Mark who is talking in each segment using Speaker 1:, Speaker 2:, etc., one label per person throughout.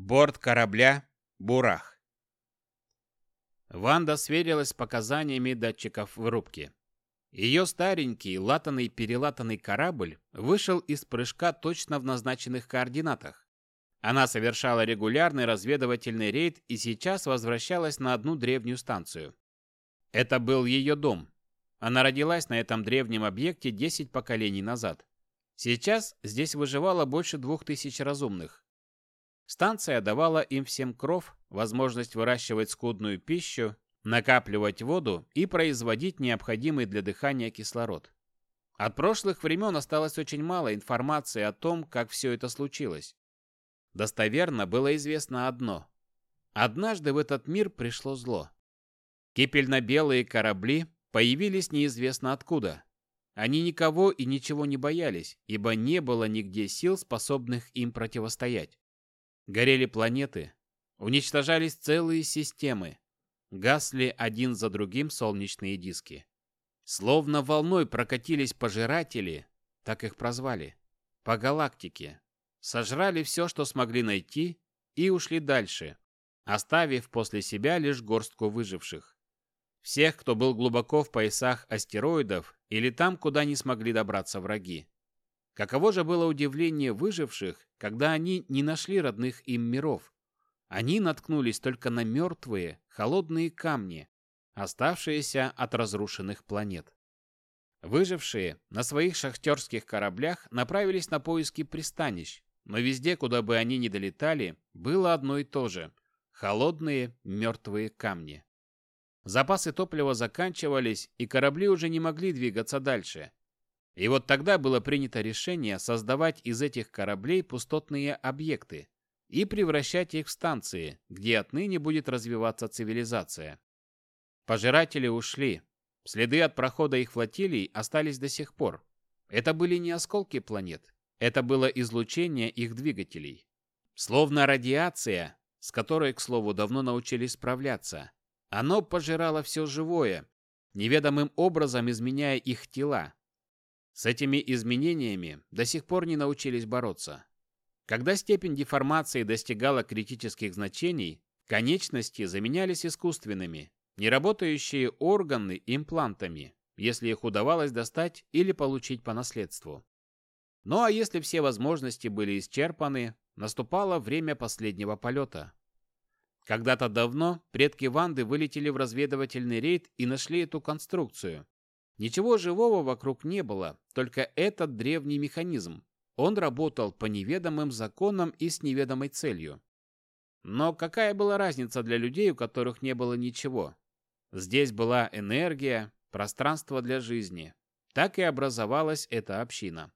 Speaker 1: Борт корабля «Бурах». Ванда сверилась с показаниями датчиков в рубке. Ее старенький, латанный-перелатанный корабль вышел из прыжка точно в назначенных координатах. Она совершала регулярный разведывательный рейд и сейчас возвращалась на одну древнюю станцию. Это был ее дом. Она родилась на этом древнем объекте 10 поколений назад. Сейчас здесь выживало больше двух тысяч разумных. Станция давала им всем кров, возможность выращивать скудную пищу, накапливать воду и производить необходимый для дыхания кислород. От прошлых времен осталось очень мало информации о том, как все это случилось. Достоверно было известно одно. Однажды в этот мир пришло зло. Кипельно-белые корабли появились неизвестно откуда. Они никого и ничего не боялись, ибо не было нигде сил, способных им противостоять. Горели планеты, уничтожались целые системы, гасли один за другим солнечные диски. Словно волной прокатились пожиратели, так их прозвали, по галактике, сожрали все, что смогли найти, и ушли дальше, оставив после себя лишь горстку выживших. Всех, кто был глубоко в поясах астероидов или там, куда не смогли добраться враги. Каково же было удивление выживших, когда они не нашли родных им миров. Они наткнулись только на мертвые, холодные камни, оставшиеся от разрушенных планет. Выжившие на своих шахтерских кораблях направились на поиски пристанищ, но везде, куда бы они ни долетали, было одно и то же – холодные мертвые камни. Запасы топлива заканчивались, и корабли уже не могли двигаться дальше. И вот тогда было принято решение создавать из этих кораблей пустотные объекты и превращать их в станции, где отныне будет развиваться цивилизация. Пожиратели ушли. Следы от прохода их флотилий остались до сих пор. Это были не осколки планет, это было излучение их двигателей. Словно радиация, с которой, к слову, давно научились справляться. Оно пожирало все живое, неведомым образом изменяя их тела, с этими изменениями до сих пор не научились бороться. Когда степень деформации достигала критических значений, конечности заменялись искусственными, неработающие органы имплантами, если их удавалось достать или получить по наследству. Ну а если все возможности были исчерпаны, наступало время последнего полета. Когда-то давно предки Ванды вылетели в разведывательный рейд и нашли эту конструкцию, Ничего живого вокруг не было, только этот древний механизм. Он работал по неведомым законам и с неведомой целью. Но какая была разница для людей, у которых не было ничего? Здесь была энергия, пространство для жизни. Так и образовалась эта община.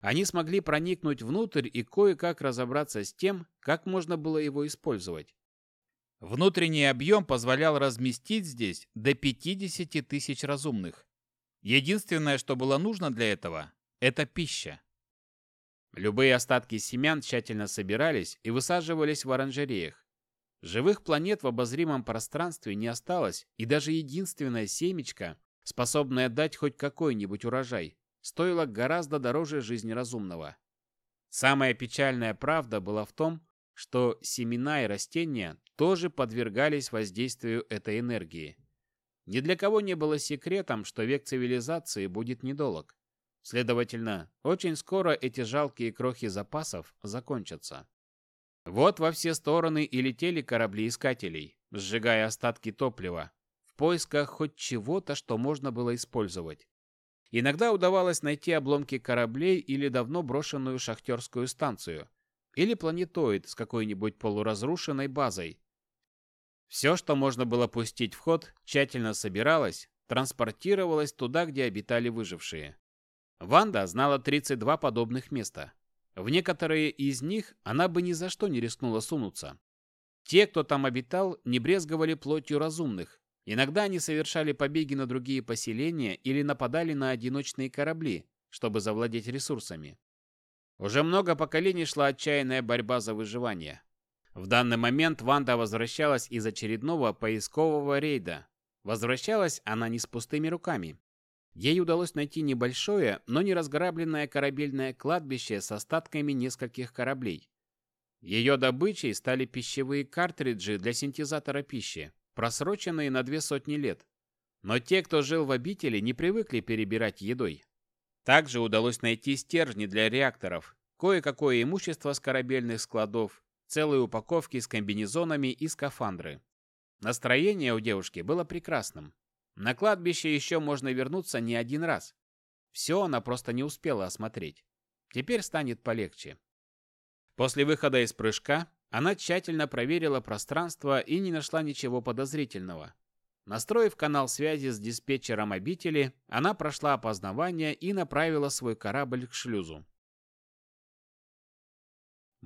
Speaker 1: Они смогли проникнуть внутрь и кое-как разобраться с тем, как можно было его использовать. Внутренний объем позволял разместить здесь до 50 тысяч разумных. Единственное, что было нужно для этого, это пища. Любые остатки семян тщательно собирались и высаживались в оранжереях. Живых планет в обозримом пространстве не осталось, и даже единственная семечко, способная дать хоть какой-нибудь урожай, стоила гораздо дороже жизни разумного. Самая печальная правда была в том, что семена и растения тоже подвергались воздействию этой энергии. Ни для кого не было секретом, что век цивилизации будет недолог. Следовательно, очень скоро эти жалкие крохи запасов закончатся. Вот во все стороны и летели корабли искателей, сжигая остатки топлива, в поисках хоть чего-то, что можно было использовать. Иногда удавалось найти обломки кораблей или давно брошенную шахтерскую станцию, или планетоид с какой-нибудь полуразрушенной базой, все, что можно было пустить в ход, тщательно собиралось, транспортировалось туда, где обитали выжившие. Ванда знала 32 подобных места. В некоторые из них она бы ни за что не рискнула сунуться. Те, кто там обитал, не брезговали плотью разумных. Иногда они совершали побеги на другие поселения или нападали на одиночные корабли, чтобы завладеть ресурсами. Уже много поколений шла отчаянная борьба за выживание. В данный момент Ванда возвращалась из очередного поискового рейда. Возвращалась она не с пустыми руками. Ей удалось найти небольшое, но не разграбленное корабельное кладбище с остатками нескольких кораблей. Ее добычей стали пищевые картриджи для синтезатора пищи, просроченные на две сотни лет. Но те, кто жил в обители, не привыкли перебирать едой. Также удалось найти стержни для реакторов, кое-какое имущество с корабельных складов, целые упаковки с комбинезонами и скафандры. Настроение у девушки было прекрасным. На кладбище еще можно вернуться не один раз. Все она просто не успела осмотреть. Теперь станет полегче. После выхода из прыжка она тщательно проверила пространство и не нашла ничего подозрительного. Настроив канал связи с диспетчером обители, она прошла опознавание и направила свой корабль к шлюзу.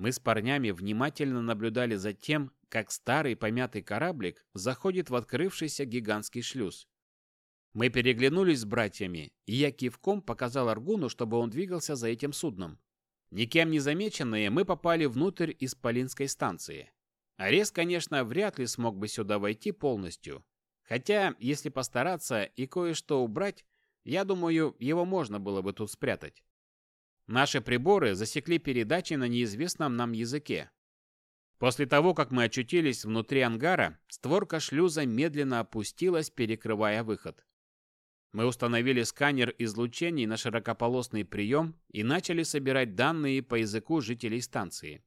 Speaker 1: Мы с парнями внимательно наблюдали за тем, как старый помятый кораблик заходит в открывшийся гигантский шлюз. Мы переглянулись с братьями, и я кивком показал Аргуну, чтобы он двигался за этим судном. Никем не замеченные, мы попали внутрь Исполинской станции. Арес, конечно, вряд ли смог бы сюда войти полностью. Хотя, если постараться и кое-что убрать, я думаю, его можно было бы тут спрятать. Наши приборы засекли передачи на неизвестном нам языке. После того, как мы очутились внутри ангара, створка шлюза медленно опустилась, перекрывая выход. Мы установили сканер излучений на широкополосный прием и начали собирать данные по языку жителей станции.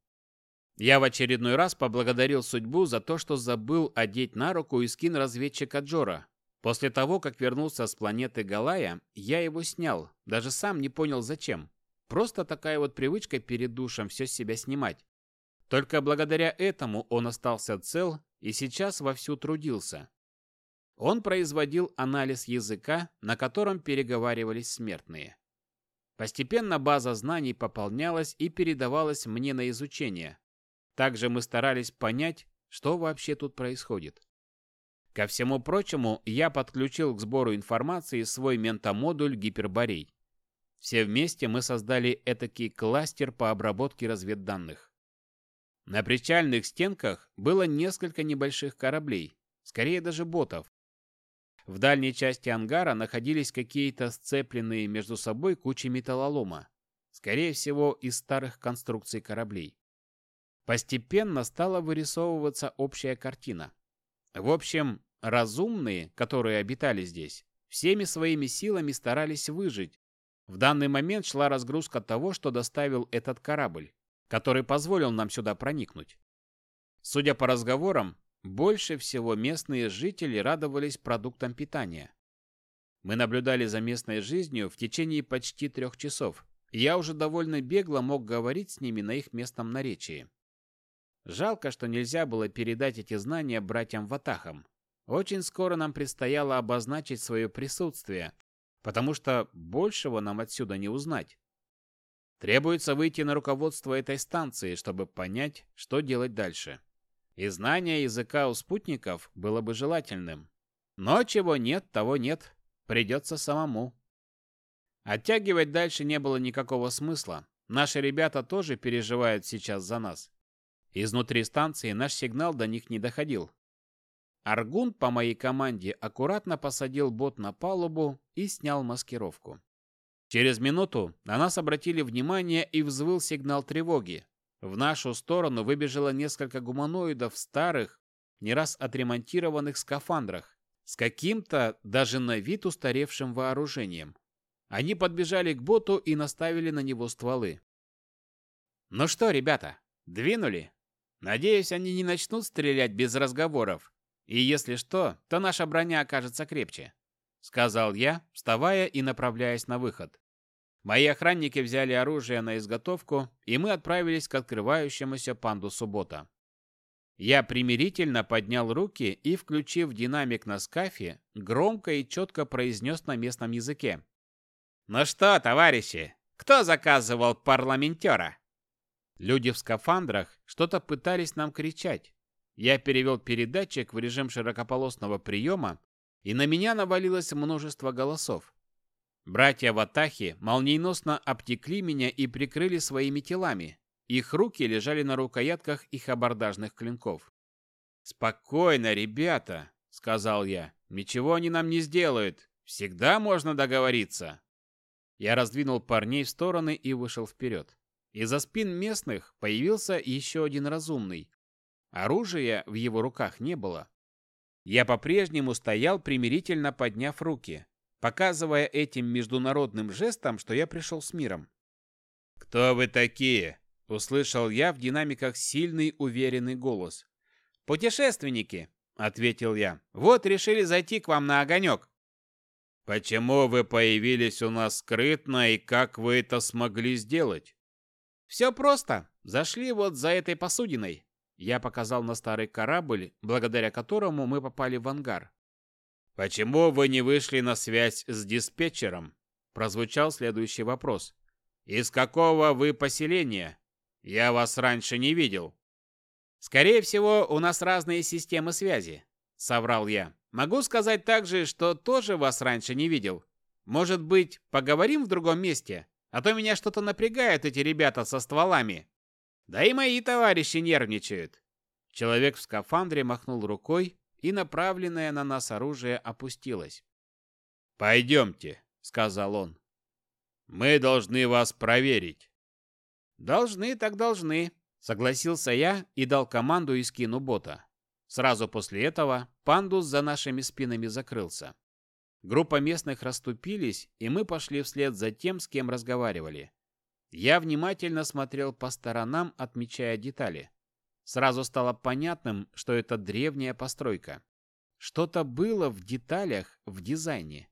Speaker 1: Я в очередной раз поблагодарил судьбу за то, что забыл одеть на руку и скин разведчика Джора. После того, как вернулся с планеты Галая, я его снял, даже сам не понял зачем. Просто такая вот привычка перед душем все с себя снимать. Только благодаря этому он остался цел и сейчас вовсю трудился. Он производил анализ языка, на котором переговаривались смертные. Постепенно база знаний пополнялась и передавалась мне на изучение. Также мы старались понять, что вообще тут происходит. Ко всему прочему, я подключил к сбору информации свой ментамодуль Гиперборей. Все вместе мы создали этакий кластер по обработке разведданных. На причальных стенках было несколько небольших кораблей, скорее даже ботов, в дальней части ангара находились какие-то сцепленные между собой кучи металлолома, скорее всего, из старых конструкций кораблей. Постепенно стала вырисовываться общая картина. В общем, разумные, которые обитали здесь, всеми своими силами старались выжить. В данный момент шла разгрузка того, что доставил этот корабль, который позволил нам сюда проникнуть. Судя по разговорам, больше всего местные жители радовались продуктам питания. Мы наблюдали за местной жизнью в течение почти трех часов. я уже довольно бегло мог говорить с ними на их местном наречии. Жалко, что нельзя было передать эти знания братьям-ватахам. Очень скоро нам предстояло обозначить свое присутствие, потому что большего нам отсюда не узнать. Требуется выйти на руководство этой станции, чтобы понять, что делать дальше. И знание языка у спутников было бы желательным. Но чего нет, того нет. Придется самому. Оттягивать дальше не было никакого смысла. Наши ребята тоже переживают сейчас за нас. Изнутри станции наш сигнал до них не доходил. Аргун по моей команде аккуратно посадил бот на палубу и снял маскировку. Через минуту на нас обратили внимание и взвыл сигнал тревоги, в нашу сторону выбежало несколько гуманоидов в старых, не раз отремонтированных скафандрах, с каким-то даже на вид устаревшим вооружением. Они подбежали к боту и наставили на него стволы. «Ну что, ребята, двинули? Надеюсь, они не начнут стрелять без разговоров. И если что, то наша броня окажется крепче», — сказал я, вставая и направляясь на выход. Мои охранники взяли оружие на изготовку, и мы отправились к открывающемуся пандусу бота. Я примирительно поднял руки и, включив динамик на скафе, громко и четко произнес на местном языке. «Ну что, товарищи, кто заказывал парламентера?» Люди в скафандрах что-то пытались нам кричать. Я перевел передатчик в режим широкополосного приема, и на меня навалилось множество голосов. Братья Ватахи молниеносно обтекли меня и прикрыли своими телами. Их руки лежали на рукоятках их абордажных клинков. «Спокойно, ребята», — сказал я. «Ничего они нам не сделают. Всегда можно договориться». Я раздвинул парней в стороны и вышел вперед. Из-за спин местных появился еще один разумный. Оружия в его руках не было. Я по-прежнему стоял, примирительно подняв руки, показывая этим международным жестом, что я пришел с миром. «Кто вы такие?» – услышал я в динамиках сильный, уверенный голос. «Путешественники», – ответил я. «Вот решили зайти к вам на огонек». «Почему вы появились у нас скрытно и как вы это смогли сделать?» «Все просто. Зашли вот за этой посудиной. Я показал на старый корабль, благодаря которому мы попали в ангар. «Почему вы не вышли на связь с диспетчером?» Прозвучал следующий вопрос. «Из какого вы поселения? Я вас раньше не видел». «Скорее всего, у нас разные системы связи», — соврал я. «Могу сказать также, что тоже вас раньше не видел. Может быть, поговорим в другом месте? А то меня что-то напрягают эти ребята со стволами». Да и мои товарищи нервничают. Человек в скафандре махнул рукой, и направленное на нас оружие опустилось. «Пойдемте», — сказал он. «Мы должны вас проверить». «Должны, так должны», — согласился я и дал команду и скину бота. Сразу после этого пандус за нашими спинами закрылся. Группа местных расступились, и мы пошли вслед за тем, с кем разговаривали. Я внимательно смотрел по сторонам, отмечая детали. Сразу стало понятным, что это древняя постройка. Что-то было в деталях, в дизайне.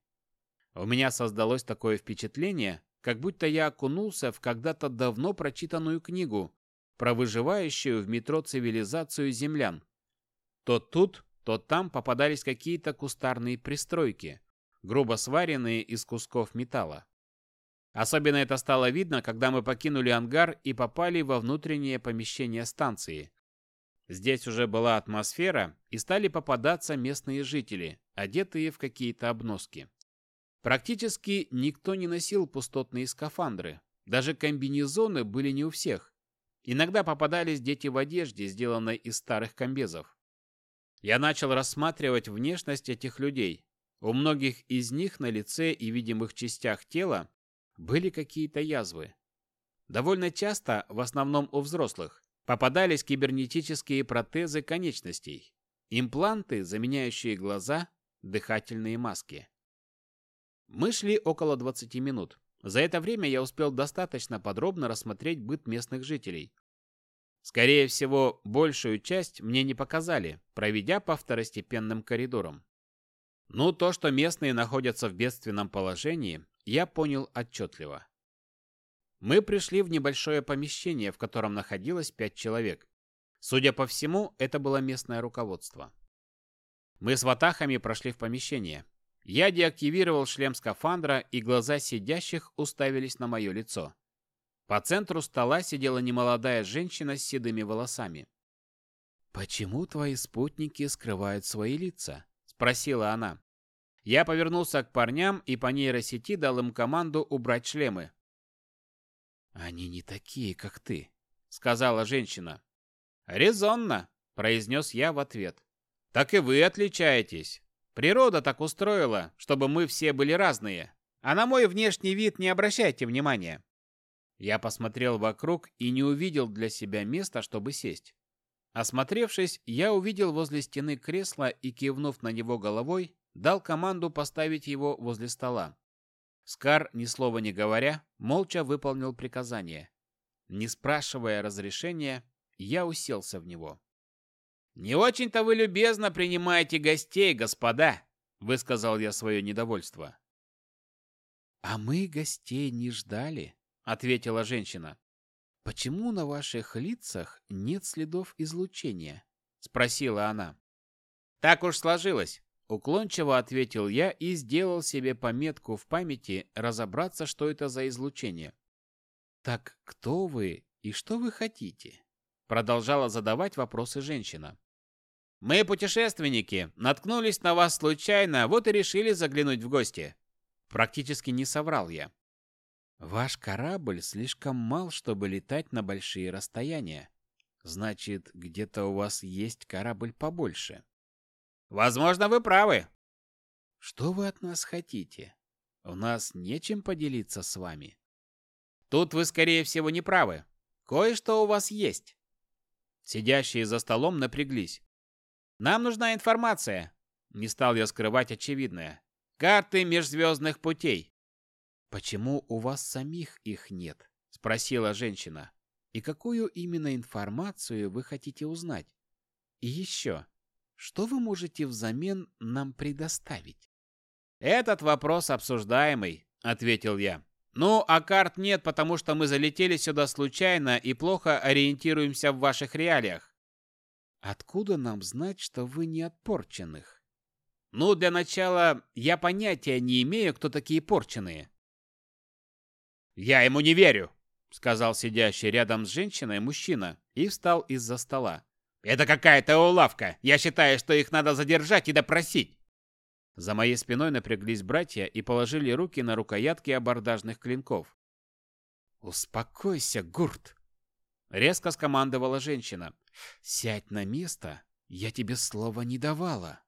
Speaker 1: У меня создалось такое впечатление, как будто я окунулся в когда-то давно прочитанную книгу про выживающую в метро цивилизацию землян. То тут, то там попадались какие-то кустарные пристройки, грубо сваренные из кусков металла. Особенно это стало видно, когда мы покинули ангар и попали во внутреннее помещение станции. Здесь уже была атмосфера, и стали попадаться местные жители, одетые в какие-то обноски. Практически никто не носил пустотные скафандры. Даже комбинезоны были не у всех. Иногда попадались дети в одежде, сделанной из старых комбезов. Я начал рассматривать внешность этих людей. У многих из них на лице и видимых частях тела были какие-то язвы. Довольно часто, в основном у взрослых, попадались кибернетические протезы конечностей, импланты, заменяющие глаза, дыхательные маски. Мы шли около 20 минут. За это время я успел достаточно подробно рассмотреть быт местных жителей. Скорее всего, большую часть мне не показали, проведя по второстепенным коридорам. Ну, то, что местные находятся в бедственном положении, я понял отчетливо. Мы пришли в небольшое помещение, в котором находилось пять человек. Судя по всему, это было местное руководство. Мы с ватахами прошли в помещение. Я деактивировал шлем скафандра, и глаза сидящих уставились на мое лицо. По центру стола сидела немолодая женщина с седыми волосами. «Почему твои спутники скрывают свои лица?» – спросила она. Я повернулся к парням и по нейросети дал им команду убрать шлемы. «Они не такие, как ты», — сказала женщина. «Резонно», — произнес я в ответ. «Так и вы отличаетесь. Природа так устроила, чтобы мы все были разные. А на мой внешний вид не обращайте внимания». Я посмотрел вокруг и не увидел для себя места, чтобы сесть. Осмотревшись, я увидел возле стены кресло и, кивнув на него головой, дал команду поставить его возле стола. Скар, ни слова не говоря, молча выполнил приказание. Не спрашивая разрешения, я уселся в него. «Не очень-то вы любезно принимаете гостей, господа!» — высказал я свое недовольство. «А мы гостей не ждали», — ответила женщина. «Почему на ваших лицах нет следов излучения?» — спросила она. «Так уж сложилось. Уклончиво ответил я и сделал себе пометку в памяти разобраться, что это за излучение. «Так кто вы и что вы хотите?» Продолжала задавать вопросы женщина. «Мы путешественники, наткнулись на вас случайно, вот и решили заглянуть в гости». Практически не соврал я. «Ваш корабль слишком мал, чтобы летать на большие расстояния. Значит, где-то у вас есть корабль побольше». Возможно, вы правы. Что вы от нас хотите? У нас нечем поделиться с вами. Тут вы, скорее всего, не правы. кое-что у вас есть». Сидящие за столом напряглись. «Нам нужна информация», — не стал я скрывать очевидное. «Карты межзвездных путей». «Почему у вас самих их нет?» — спросила женщина. «И какую именно информацию вы хотите узнать? И еще, что вы можете взамен нам предоставить?» «Этот вопрос обсуждаемый», — ответил я. «Ну, а карт нет, потому что мы залетели сюда случайно и плохо ориентируемся в ваших реалиях». «Откуда нам знать, что вы не от порченных?» «Ну, для начала, я понятия не имею, кто такие порченые». «Я ему не верю», — сказал сидящий рядом с женщиной мужчина и встал из-за стола. «Это какая-то улавка. Я считаю, что их надо задержать и допросить». За моей спиной напряглись братья и положили руки на рукоятки абордажных клинков. «Успокойся, Гурт!» Резко скомандовала женщина. «Сядь на место, я тебе слова не давала».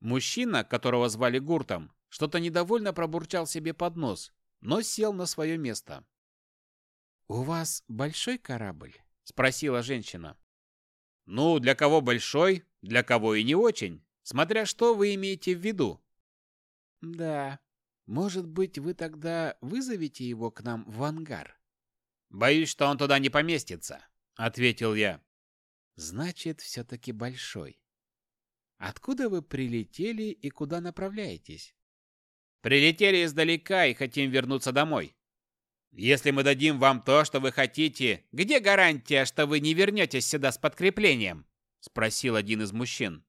Speaker 1: Мужчина, которого звали Гуртом, что-то недовольно пробурчал себе под нос, но сел на свое место. «У вас большой корабль?» — спросила женщина. «Ну, для кого большой, для кого и не очень. Смотря что вы имеете в виду. Да. Может быть, вы тогда вызовете его к нам в ангар? Боюсь, что он туда не поместится, ответил я. Значит, все-таки большой. Откуда вы прилетели и куда направляетесь? Прилетели издалека и хотим вернуться домой. Если мы дадим вам то, что вы хотите, где гарантия, что вы не вернетесь сюда с подкреплением? Спросил один из мужчин.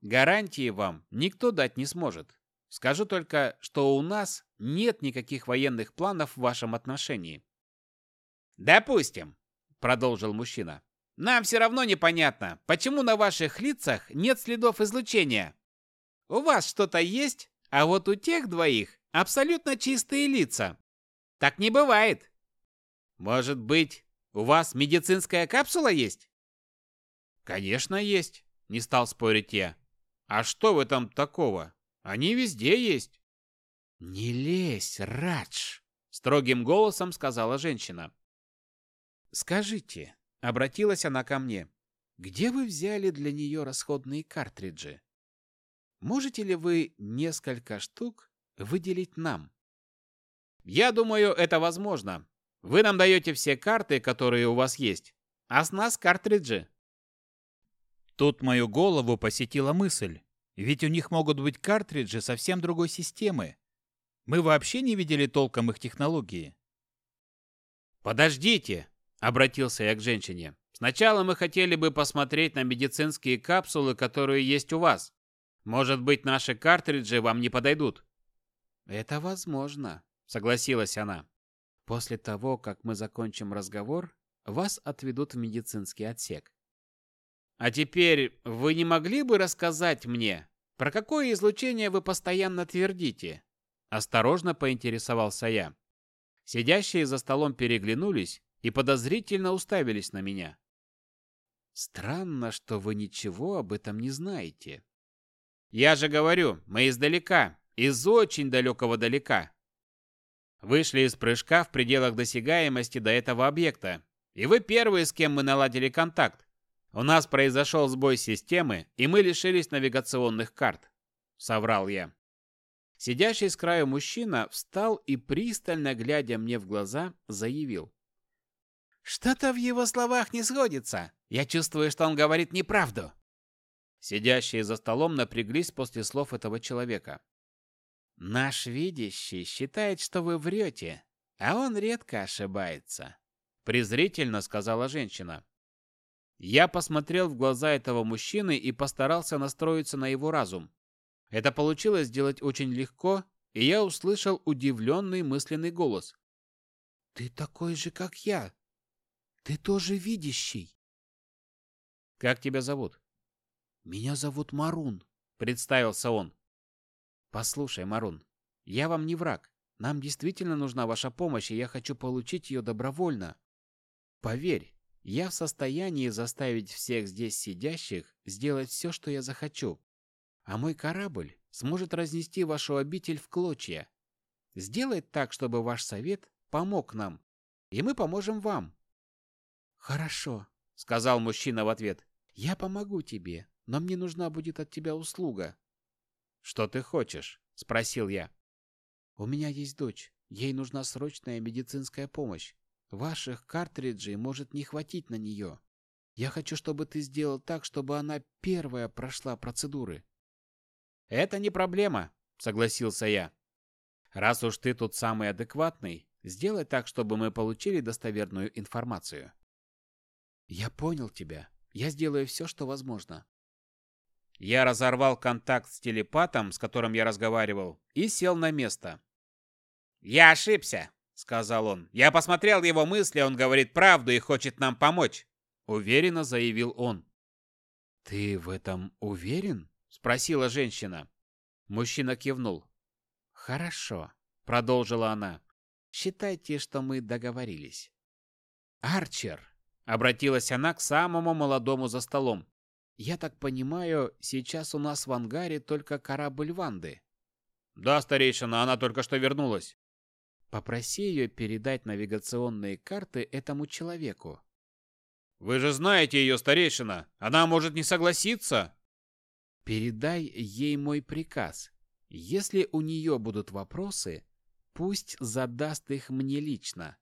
Speaker 1: Гарантии вам никто дать не сможет. Скажу только, что у нас нет никаких военных планов в вашем отношении. Допустим, продолжил мужчина. Нам все равно непонятно, почему на ваших лицах нет следов излучения. У вас что-то есть, а вот у тех двоих абсолютно чистые лица. Так не бывает. Может быть, у вас медицинская капсула есть? Конечно, есть, не стал спорить я. А что в этом такого? Они везде есть. Не лезь, Радж, строгим голосом сказала женщина. Скажите, обратилась она ко мне. Где вы взяли для нее расходные картриджи? Можете ли вы несколько штук выделить нам? Я думаю, это возможно. Вы нам даете все карты, которые у вас есть, а с нас картриджи. Тут мою голову посетила мысль. Ведь у них могут быть картриджи совсем другой системы. Мы вообще не видели толком их технологии. «Подождите!» – обратился я к женщине. «Сначала мы хотели бы посмотреть на медицинские капсулы, которые есть у вас. Может быть, наши картриджи вам не подойдут?» «Это возможно», – согласилась она. «После того, как мы закончим разговор, вас отведут в медицинский отсек. А теперь вы не могли бы рассказать мне, про какое излучение вы постоянно твердите? Осторожно поинтересовался я. Сидящие за столом переглянулись и подозрительно уставились на меня. Странно, что вы ничего об этом не знаете. Я же говорю, мы издалека, из очень далекого далека. Вышли из прыжка в пределах досягаемости до этого объекта, и вы первые, с кем мы наладили контакт. У нас произошел сбой системы, и мы лишились навигационных карт, соврал я. Сидящий с краю мужчина встал и пристально глядя мне в глаза, заявил: Что-то в его словах не сходится. Я чувствую, что он говорит неправду. Сидящие за столом напряглись после слов этого человека. Наш видящий считает, что вы врете, а он редко ошибается, презрительно сказала женщина. Я посмотрел в глаза этого мужчины и постарался настроиться на его разум. Это получилось сделать очень легко, и я услышал удивленный мысленный голос. «Ты такой же, как я! Ты тоже видящий!» «Как тебя зовут?» «Меня зовут Марун», — представился он. «Послушай, Марун, я вам не враг. Нам действительно нужна ваша помощь, и я хочу получить ее добровольно. Поверь, я в состоянии заставить всех здесь сидящих сделать все, что я захочу. А мой корабль сможет разнести вашу обитель в клочья. Сделай так, чтобы ваш совет помог нам, и мы поможем вам.
Speaker 2: «Хорошо», — сказал мужчина в ответ. «Я помогу тебе, но мне нужна будет от тебя услуга».
Speaker 1: «Что ты хочешь?» — спросил я.
Speaker 2: «У меня есть дочь. Ей нужна срочная медицинская помощь. Ваших картриджей может не хватить на нее. Я хочу, чтобы ты сделал так, чтобы она первая прошла процедуры».
Speaker 1: «Это не проблема», — согласился я. «Раз уж ты тут самый адекватный, сделай так, чтобы мы получили достоверную информацию».
Speaker 2: «Я понял тебя. Я сделаю все, что возможно».
Speaker 1: Я разорвал контакт с телепатом, с которым я разговаривал, и сел на место. «Я ошибся», — сказал он. «Я посмотрел его мысли, он говорит правду и хочет нам помочь», — уверенно заявил он.
Speaker 2: «Ты в этом уверен?»
Speaker 1: — спросила женщина. Мужчина кивнул.
Speaker 2: «Хорошо», — продолжила она. «Считайте, что мы договорились».
Speaker 1: «Арчер», — обратилась она к самому молодому за столом.
Speaker 2: «Я так понимаю, сейчас у нас в ангаре только корабль Ванды».
Speaker 1: «Да, старейшина, она только что вернулась».
Speaker 2: Попроси ее передать навигационные карты этому человеку.
Speaker 1: Вы же знаете ее, старейшина. Она может не согласиться.
Speaker 2: Передай ей мой приказ. Если у нее будут вопросы, пусть задаст их мне лично.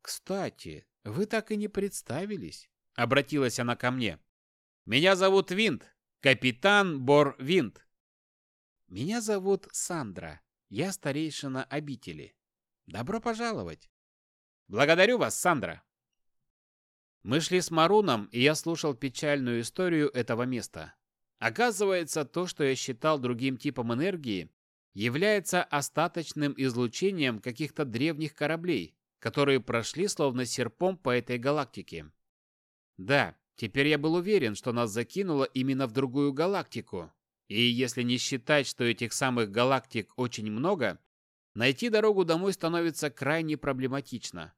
Speaker 2: Кстати, вы так и не представились.
Speaker 1: Обратилась она ко мне. Меня зовут Винт, капитан Бор Винт.
Speaker 2: Меня зовут Сандра. Я старейшина обители. Добро пожаловать.
Speaker 1: Благодарю вас, Сандра. Мы шли с Маруном, и я слушал печальную историю этого места. Оказывается, то, что я считал другим типом энергии, является остаточным излучением каких-то древних кораблей, которые прошли словно серпом по этой галактике. Да, теперь я был уверен, что нас закинуло именно в другую галактику, и если не считать, что этих самых галактик очень много, найти дорогу домой становится крайне проблематично.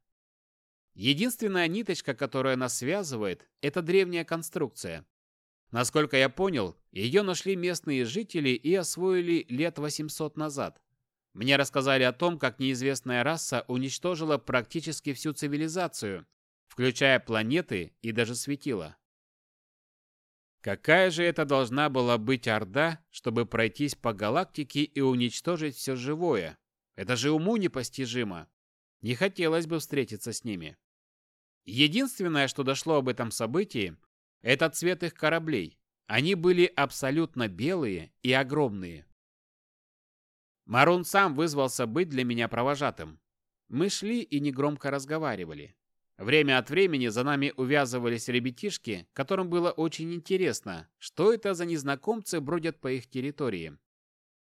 Speaker 1: Единственная ниточка, которая нас связывает, это древняя конструкция. Насколько я понял, ее нашли местные жители и освоили лет 800 назад. Мне рассказали о том, как неизвестная раса уничтожила практически всю цивилизацию, включая планеты и даже светила. Какая же это должна была быть Орда, чтобы пройтись по галактике и уничтожить все живое? Это же уму непостижимо. Не хотелось бы встретиться с ними. Единственное, что дошло об этом событии, это цвет их кораблей. Они были абсолютно белые и огромные. Марун сам вызвался быть для меня провожатым. Мы шли и негромко разговаривали. Время от времени за нами увязывались ребятишки, которым было очень интересно, что это за незнакомцы бродят по их территории.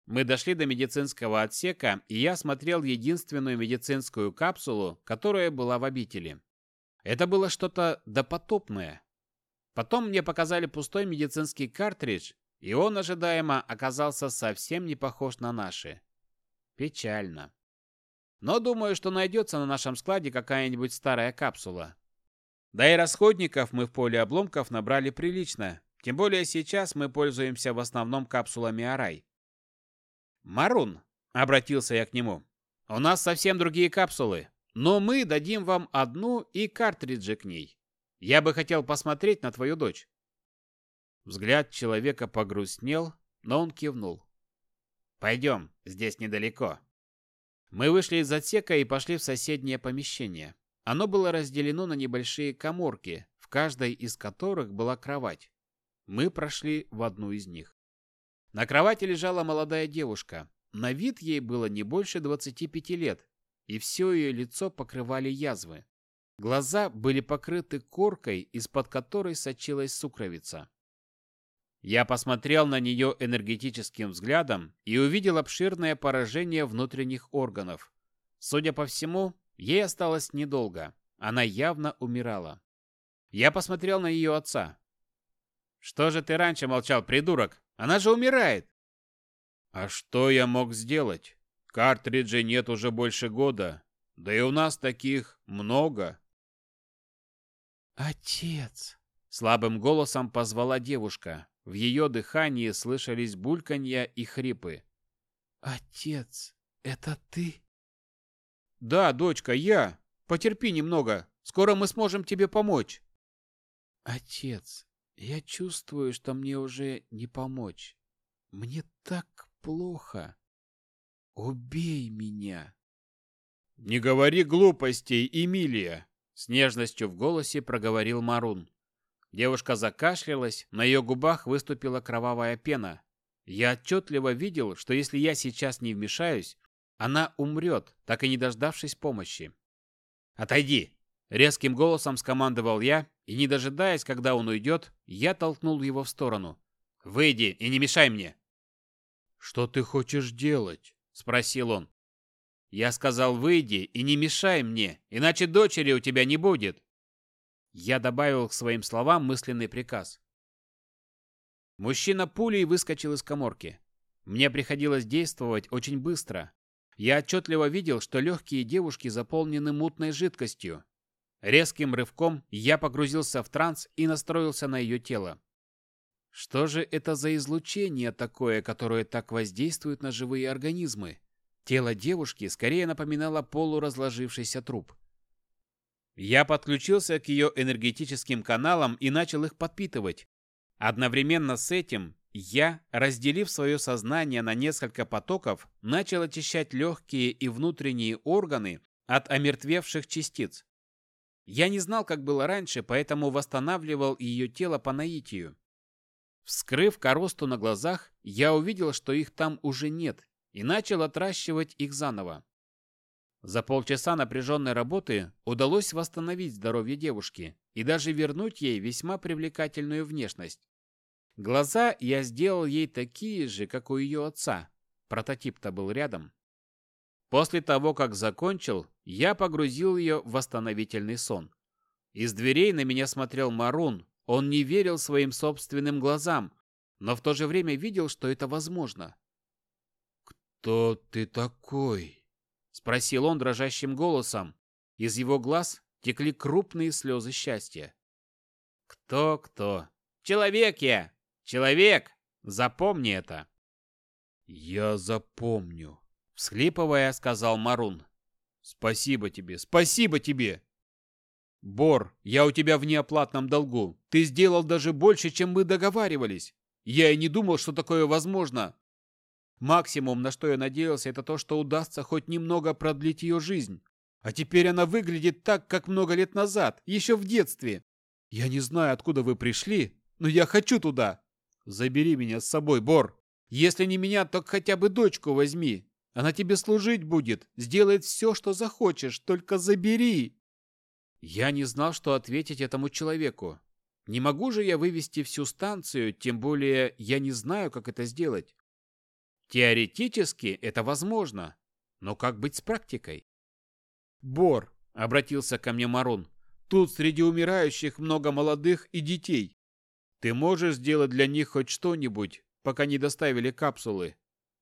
Speaker 1: Мы дошли до медицинского отсека, и я смотрел единственную медицинскую капсулу, которая была в обители. Это было что-то допотопное. Потом мне показали пустой медицинский картридж, и он ожидаемо оказался совсем не похож на наши. Печально. Но думаю, что найдется на нашем складе какая-нибудь старая капсула. Да и расходников мы в поле обломков набрали прилично. Тем более сейчас мы пользуемся в основном капсулами Арай. «Марун», — обратился я к нему, — «у нас совсем другие капсулы, но мы дадим вам одну и картриджи к ней. Я бы хотел посмотреть на твою дочь». Взгляд человека погрустнел, но он кивнул. «Пойдем, здесь недалеко». Мы вышли из отсека и пошли в соседнее помещение. Оно было разделено на небольшие каморки, в каждой из которых была кровать. Мы прошли в одну из них. На кровати лежала молодая девушка. На вид ей было не больше 25 лет, и все ее лицо покрывали язвы. Глаза были покрыты коркой, из-под которой сочилась сукровица. Я посмотрел на нее энергетическим взглядом и увидел обширное поражение внутренних органов. Судя по всему, ей осталось недолго. Она явно умирала. Я посмотрел на ее отца. «Что же ты раньше молчал, придурок? Она же умирает!» «А что я мог сделать? Картриджей нет уже больше года. Да и у нас таких много».
Speaker 2: «Отец!» — слабым голосом позвала девушка. В ее дыхании слышались бульканья и хрипы. «Отец, это ты?»
Speaker 1: «Да, дочка, я. Потерпи немного. Скоро мы сможем тебе помочь.
Speaker 2: Отец, я чувствую, что мне уже не помочь. Мне так плохо. Убей меня.
Speaker 1: Не говори глупостей, Эмилия, с нежностью в голосе проговорил Марун. Девушка закашлялась, на ее губах выступила кровавая пена. Я отчетливо видел, что если я сейчас не вмешаюсь, она умрет, так и не дождавшись помощи. «Отойди!» — резким голосом скомандовал я, и, не дожидаясь, когда он уйдет, я толкнул его в сторону. «Выйди и не мешай мне!»
Speaker 2: «Что ты хочешь делать?»
Speaker 1: — спросил он. Я сказал, выйди и не мешай мне, иначе дочери у тебя не будет. Я добавил к своим словам мысленный приказ. Мужчина пулей выскочил из коморки. Мне приходилось действовать очень быстро. Я отчетливо видел, что легкие девушки заполнены мутной жидкостью. Резким рывком я погрузился в транс и настроился на ее тело. Что же это за излучение такое, которое так воздействует на живые организмы? Тело девушки скорее напоминало полуразложившийся труп. Я подключился к ее энергетическим каналам и начал их подпитывать. Одновременно с этим я, разделив свое сознание на несколько потоков, начал очищать легкие и внутренние органы от омертвевших частиц. Я не знал, как было раньше, поэтому восстанавливал ее тело по наитию. Вскрыв коросту на глазах, я увидел, что их там уже нет, и начал отращивать их заново. За полчаса напряженной работы удалось восстановить здоровье девушки и даже вернуть ей весьма привлекательную внешность. Глаза я сделал ей такие же, как у ее отца. Прототип-то был рядом. После того, как закончил, я погрузил ее в восстановительный сон. Из дверей на меня смотрел Марун. Он не верил своим собственным глазам, но в то же время видел, что это возможно.
Speaker 2: «Кто ты такой?»
Speaker 1: Спросил он дрожащим голосом. Из его глаз текли крупные слезы счастья. «Кто-кто? Человек я! Человек! Запомни это!»
Speaker 2: «Я запомню», —
Speaker 1: всхлипывая, сказал Марун. «Спасибо тебе, спасибо тебе!» «Бор, я у тебя в неоплатном долгу. Ты сделал даже больше, чем мы договаривались. Я и не думал, что такое возможно. Максимум, на что я надеялся, это то, что удастся хоть немного продлить ее жизнь. А теперь она выглядит так, как много лет назад, еще в детстве. Я не знаю, откуда вы пришли, но я хочу туда. Забери меня с собой, Бор. Если не меня, то хотя бы дочку возьми. Она тебе служить будет, сделает все, что захочешь, только забери. Я не знал, что ответить этому человеку. Не могу же я вывести всю станцию, тем более я не знаю, как это сделать. Теоретически это возможно, но как быть с практикой? Бор, обратился ко мне Марун, тут среди умирающих много молодых и детей. Ты можешь сделать для них хоть что-нибудь, пока не доставили капсулы?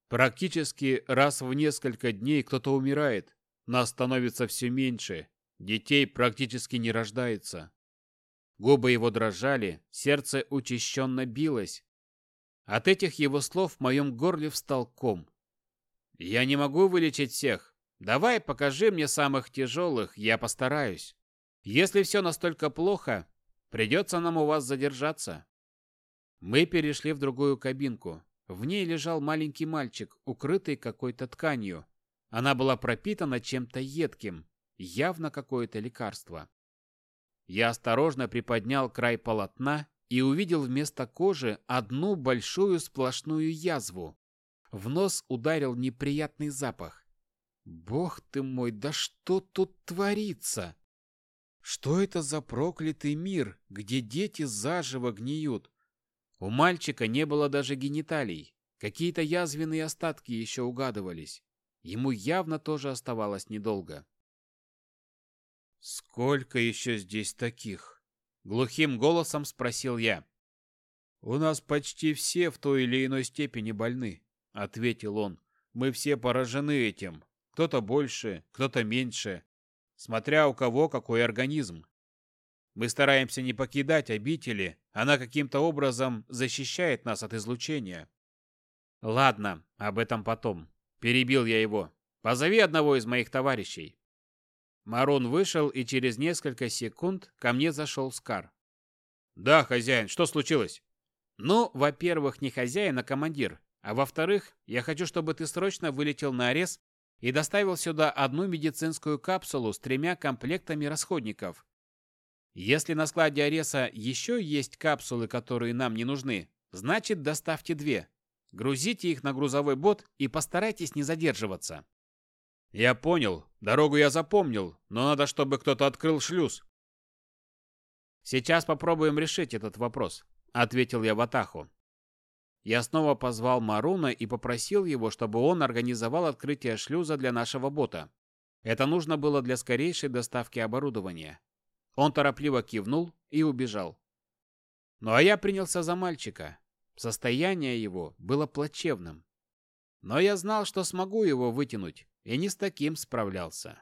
Speaker 1: Практически раз в несколько дней кто-то умирает. Нас становится все меньше. Детей практически не рождается. Губы его дрожали, сердце учащенно билось, от этих его слов в моем горле встал ком. «Я не могу вылечить всех. Давай покажи мне самых тяжелых, я постараюсь. Если все настолько плохо, придется нам у вас задержаться». Мы перешли в другую кабинку. В ней лежал маленький мальчик, укрытый какой-то тканью. Она была пропитана чем-то едким, явно какое-то лекарство. Я осторожно приподнял край полотна и увидел вместо кожи одну большую сплошную язву. В нос ударил неприятный запах. Бог ты мой, да что тут творится? Что это за проклятый мир, где дети заживо гниют? У мальчика не было даже гениталий. Какие-то язвенные остатки еще угадывались. Ему явно тоже оставалось недолго. «Сколько еще здесь таких?» Глухим голосом спросил я. «У нас почти все в той или иной степени больны», — ответил он. «Мы все поражены этим. Кто-то больше, кто-то меньше, смотря у кого какой организм. Мы стараемся не покидать обители, она каким-то образом защищает нас от излучения». «Ладно, об этом потом», — перебил я его. «Позови одного из моих товарищей». Марон вышел, и через несколько секунд ко мне зашел Скар. «Да, хозяин, что случилось?» «Ну, во-первых, не хозяин, а командир. А во-вторых, я хочу, чтобы ты срочно вылетел на арес и доставил сюда одну медицинскую капсулу с тремя комплектами расходников. Если на складе Ареса еще есть капсулы, которые нам не нужны, значит доставьте две. Грузите их на грузовой бот и постарайтесь не задерживаться. Я понял. Дорогу я запомнил, но надо, чтобы кто-то открыл шлюз. Сейчас попробуем решить этот вопрос, ответил я Ватаху. Я снова позвал Маруна и попросил его, чтобы он организовал открытие шлюза для нашего бота. Это нужно было для скорейшей доставки оборудования. Он торопливо кивнул и убежал. Ну а я принялся за мальчика. Состояние его было плачевным. Но я знал, что смогу его вытянуть, и не с таким справлялся.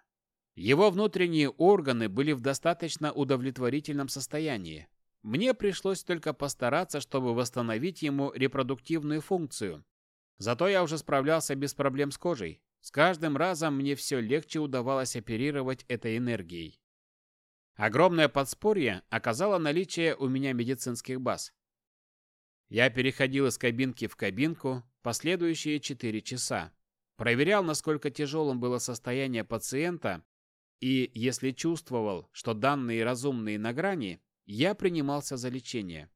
Speaker 1: Его внутренние органы были в достаточно удовлетворительном состоянии. Мне пришлось только постараться, чтобы восстановить ему репродуктивную функцию. Зато я уже справлялся без проблем с кожей. С каждым разом мне все легче удавалось оперировать этой энергией. Огромное подспорье оказало наличие у меня медицинских баз. Я переходил из кабинки в кабинку последующие 4 часа. Проверял, насколько тяжелым было состояние пациента, и если чувствовал, что данные разумные на грани, я принимался за лечение.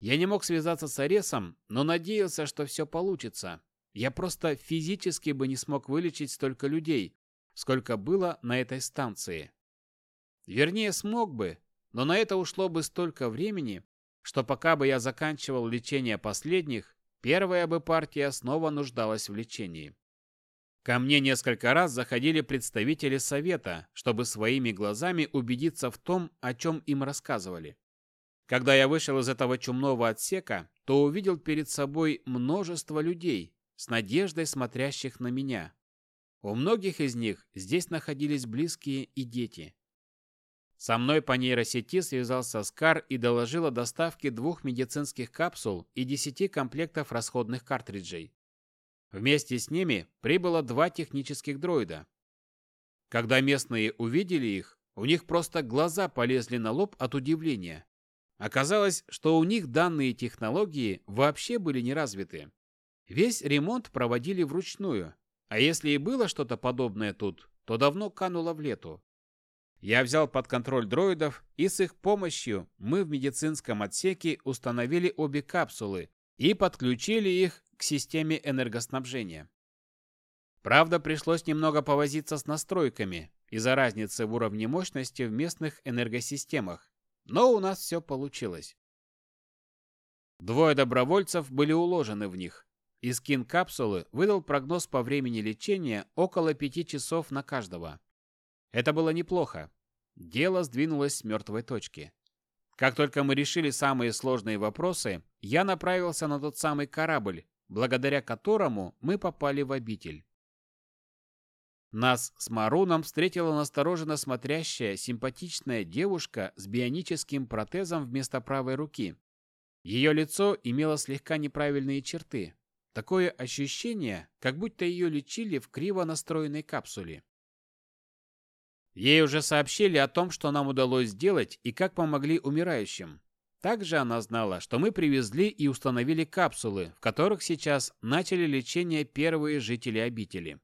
Speaker 1: Я не мог связаться с Аресом, но надеялся, что все получится. Я просто физически бы не смог вылечить столько людей, сколько было на этой станции. Вернее, смог бы, но на это ушло бы столько времени, что пока бы я заканчивал лечение последних, первая бы партия снова нуждалась в лечении. Ко мне несколько раз заходили представители совета, чтобы своими глазами убедиться в том, о чем им рассказывали. Когда я вышел из этого чумного отсека, то увидел перед собой множество людей, с надеждой смотрящих на меня. У многих из них здесь находились близкие и дети. Со мной по нейросети связался Скар и доложил о доставке двух медицинских капсул и десяти комплектов расходных картриджей. Вместе с ними прибыло два технических дроида. Когда местные увидели их, у них просто глаза полезли на лоб от удивления. Оказалось, что у них данные технологии вообще были не развиты. Весь ремонт проводили вручную, а если и было что-то подобное тут, то давно кануло в лету. Я взял под контроль дроидов, и с их помощью мы в медицинском отсеке установили обе капсулы и подключили их к системе энергоснабжения. Правда, пришлось немного повозиться с настройками из-за разницы в уровне мощности в местных энергосистемах, но у нас все получилось. Двое добровольцев были уложены в них, и скин капсулы выдал прогноз по времени лечения около пяти часов на каждого. Это было неплохо. Дело сдвинулось с мертвой точки. Как только мы решили самые сложные вопросы, я направился на тот самый корабль, благодаря которому мы попали в обитель. Нас с Маруном встретила настороженно смотрящая, симпатичная девушка с бионическим протезом вместо правой руки. Ее лицо имело слегка неправильные черты. Такое ощущение, как будто ее лечили в криво настроенной капсуле. Ей уже сообщили о том, что нам удалось сделать и как помогли умирающим. Также она знала, что мы привезли и установили капсулы, в которых сейчас начали лечение первые жители обители.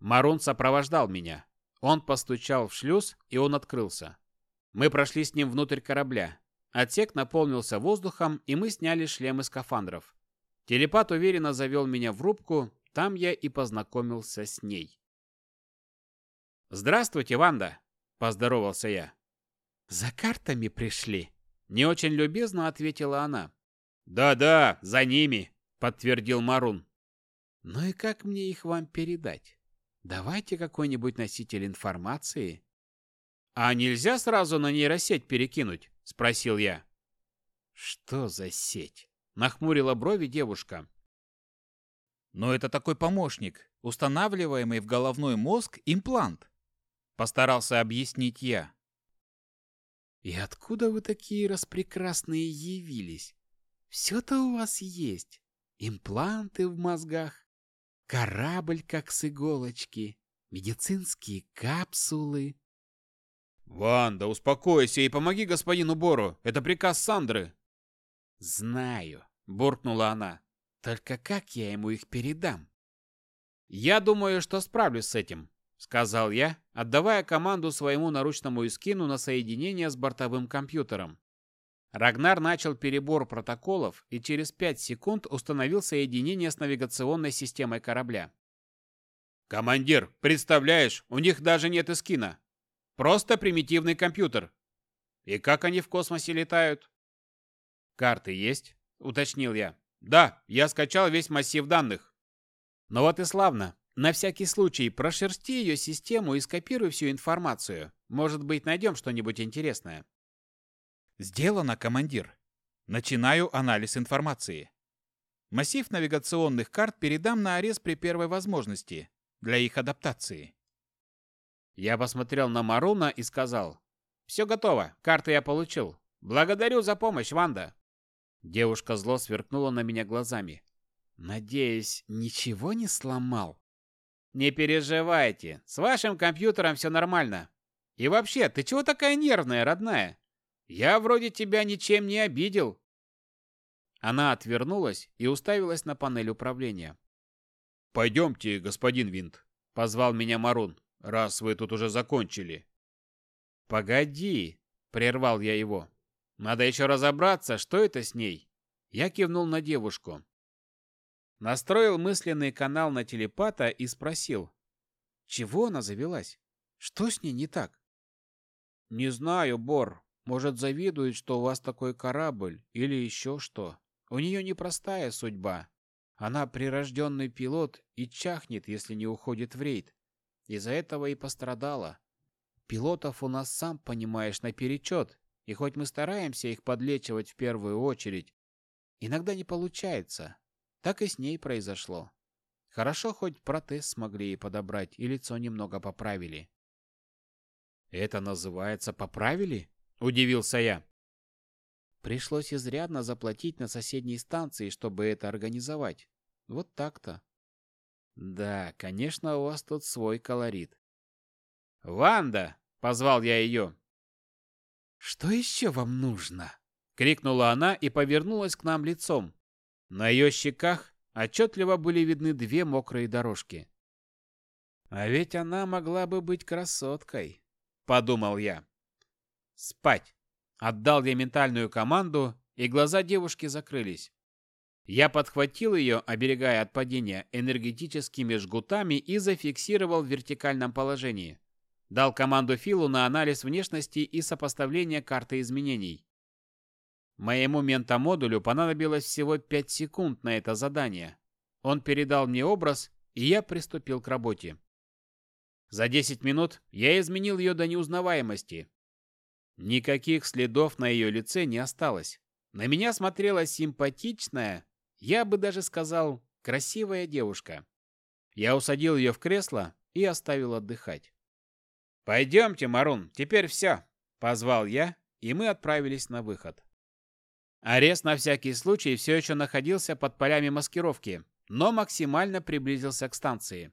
Speaker 1: Марун сопровождал меня. Он постучал в шлюз, и он открылся. Мы прошли с ним внутрь корабля. Отсек наполнился воздухом, и мы сняли шлемы скафандров. Телепат уверенно завел меня в рубку, там я и познакомился с ней. «Здравствуйте, Ванда!» – поздоровался я.
Speaker 2: «За картами пришли?»
Speaker 1: – не очень любезно ответила она. «Да-да, за ними!» – подтвердил Марун.
Speaker 2: «Ну и как мне их вам передать? Давайте какой-нибудь носитель информации».
Speaker 1: «А нельзя сразу на нейросеть перекинуть?» – спросил я.
Speaker 2: «Что за сеть?» – нахмурила брови девушка.
Speaker 1: «Но это такой помощник, устанавливаемый в головной мозг имплант. Постарался объяснить я.
Speaker 2: «И откуда вы такие распрекрасные явились? Все-то у вас есть. Импланты в мозгах, корабль как с иголочки, медицинские капсулы.
Speaker 1: «Ванда, успокойся и помоги господину Бору. Это приказ Сандры».
Speaker 2: «Знаю», — буркнула она. «Только как я ему их передам?»
Speaker 1: «Я думаю, что справлюсь с этим», — сказал я, отдавая команду своему наручному искину на соединение с бортовым компьютером. Рагнар начал перебор протоколов и через 5 секунд установил соединение с навигационной системой корабля. «Командир, представляешь, у них даже нет эскина. Просто примитивный компьютер. И как они в космосе летают?» «Карты есть?» — уточнил я. «Да, я скачал весь массив данных». Ну вот и славно. На всякий случай прошерсти ее систему и скопируй всю информацию. Может быть, найдем что-нибудь интересное.
Speaker 3: Сделано, командир. Начинаю анализ информации. Массив навигационных карт передам на арест при первой возможности для их адаптации.
Speaker 1: Я посмотрел на Маруна и сказал. «Все готово. Карты я получил. Благодарю за помощь, Ванда». Девушка зло сверкнула на меня глазами.
Speaker 2: Надеюсь, ничего не сломал?
Speaker 1: Не переживайте, с вашим компьютером все нормально. И вообще, ты чего такая нервная, родная? Я вроде тебя ничем не обидел. Она отвернулась и уставилась на панель управления. «Пойдемте, господин Винт», — позвал меня Марун, — «раз вы тут уже закончили». «Погоди», — прервал я его. «Надо еще разобраться, что это с ней». Я кивнул на девушку. Настроил мысленный канал на телепата и спросил. Чего она завелась? Что с ней не так?
Speaker 2: Не знаю, Бор. Может, завидует, что у вас такой корабль или еще что. У нее непростая судьба. Она прирожденный пилот и чахнет, если не уходит в рейд. Из-за этого и пострадала. Пилотов у нас, сам понимаешь, наперечет. И хоть мы стараемся их подлечивать в первую очередь, иногда не получается. Так и с ней произошло. Хорошо, хоть протез смогли ей подобрать и лицо немного поправили.
Speaker 1: «Это называется поправили?» – удивился я.
Speaker 2: Пришлось изрядно заплатить на соседней станции, чтобы это организовать. Вот так-то. Да, конечно, у вас тут свой колорит.
Speaker 1: «Ванда!» – позвал я ее.
Speaker 2: «Что еще вам нужно?»
Speaker 1: – крикнула она и повернулась к нам лицом. На ее щеках отчетливо были видны две мокрые дорожки.
Speaker 2: «А ведь она могла бы быть красоткой», —
Speaker 1: подумал я. «Спать!» — отдал я ментальную команду, и глаза девушки закрылись. Я подхватил ее, оберегая от падения, энергетическими жгутами и зафиксировал в вертикальном положении. Дал команду Филу на анализ внешности и сопоставление карты изменений. Моему ментамодулю понадобилось всего 5 секунд на это задание. Он передал мне образ, и я приступил к работе. За 10 минут я изменил ее до неузнаваемости. Никаких следов на ее лице не осталось. На меня смотрела симпатичная, я бы даже сказал, красивая девушка. Я усадил ее в кресло и оставил отдыхать. «Пойдемте, Марун, теперь все», — позвал я, и мы отправились на выход. Арест на всякий случай все еще находился под полями маскировки, но максимально приблизился к станции.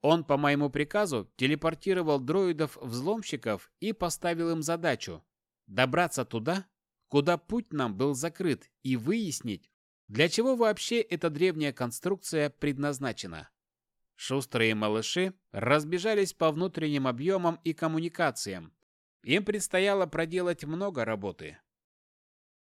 Speaker 1: Он по моему приказу телепортировал дроидов-взломщиков и поставил им задачу добраться туда, куда путь нам был закрыт, и выяснить, для чего вообще эта древняя конструкция предназначена. Шустрые малыши разбежались по внутренним объемам и коммуникациям. Им предстояло проделать много работы.